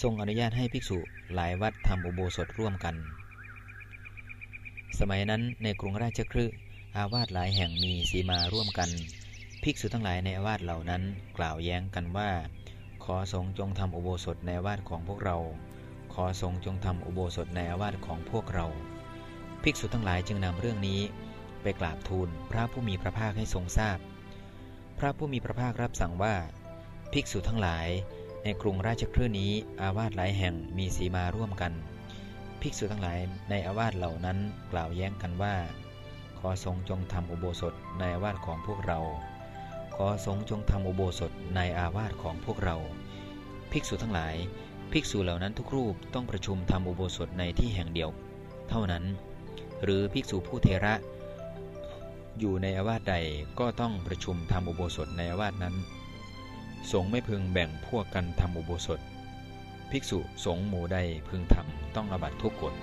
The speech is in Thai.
ทรงอนุญาตให้ภิกษุหลายวัดทำอุโบสถร่วมกัน สมัยนั้นในกรุงราชคฤห์อาวาสหลายแห่งมีสีมาร่วมกัน ภิกษุทั้งหลายในอาวาสเหล่านั้นกล่าวแย้งกันว่า ขอสงจงทำอุโบสถในอาวาสของพวกเรา ขอสงจงทำอุโบสถในอาวาสของพวกเรา ภิกษุทั้งหลายจึงนำเรื่องนี้ไปกราบทูลพระผู้มีพระภาคให้ทรงทราบพพระผู้มีพระภาครับสั่งว่า ภิกษุทั้งหลาย ในกรุงราชคลื่นี้อาวาสหลายแห่งมีสีมาร่วมกัน ภิกษุทั้งหลายในอาวาสเหล่านั้นกล่าวแย้งกันว่า ขอทรงจงทำอุโบสถในอาวาสของพวกเรา ขอทรงจงทำอุโบสถในอาวาสของพวกเรา ภิกษุทั้งหลาย ภิกษุเหล่านั้นทุกรูปต้องประชุมทำอุโบสถในที่แห่งเดียว เท่านั้น หรือภิกษุผู้เทระอยู่ในอาวาสใดก็ต้องประชุมทำอุโบสถในอาวาสนั้น สงไม่พึงแบ่งพวกกันทำอุโบสถ ภิกษุสงหมู่ใดพึงทำต้องอบัตทุกกฎ